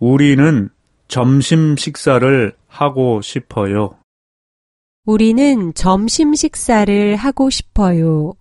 우리는 점심 식사를 하고 싶어요. 우리는 점심 식사를 하고 싶어요.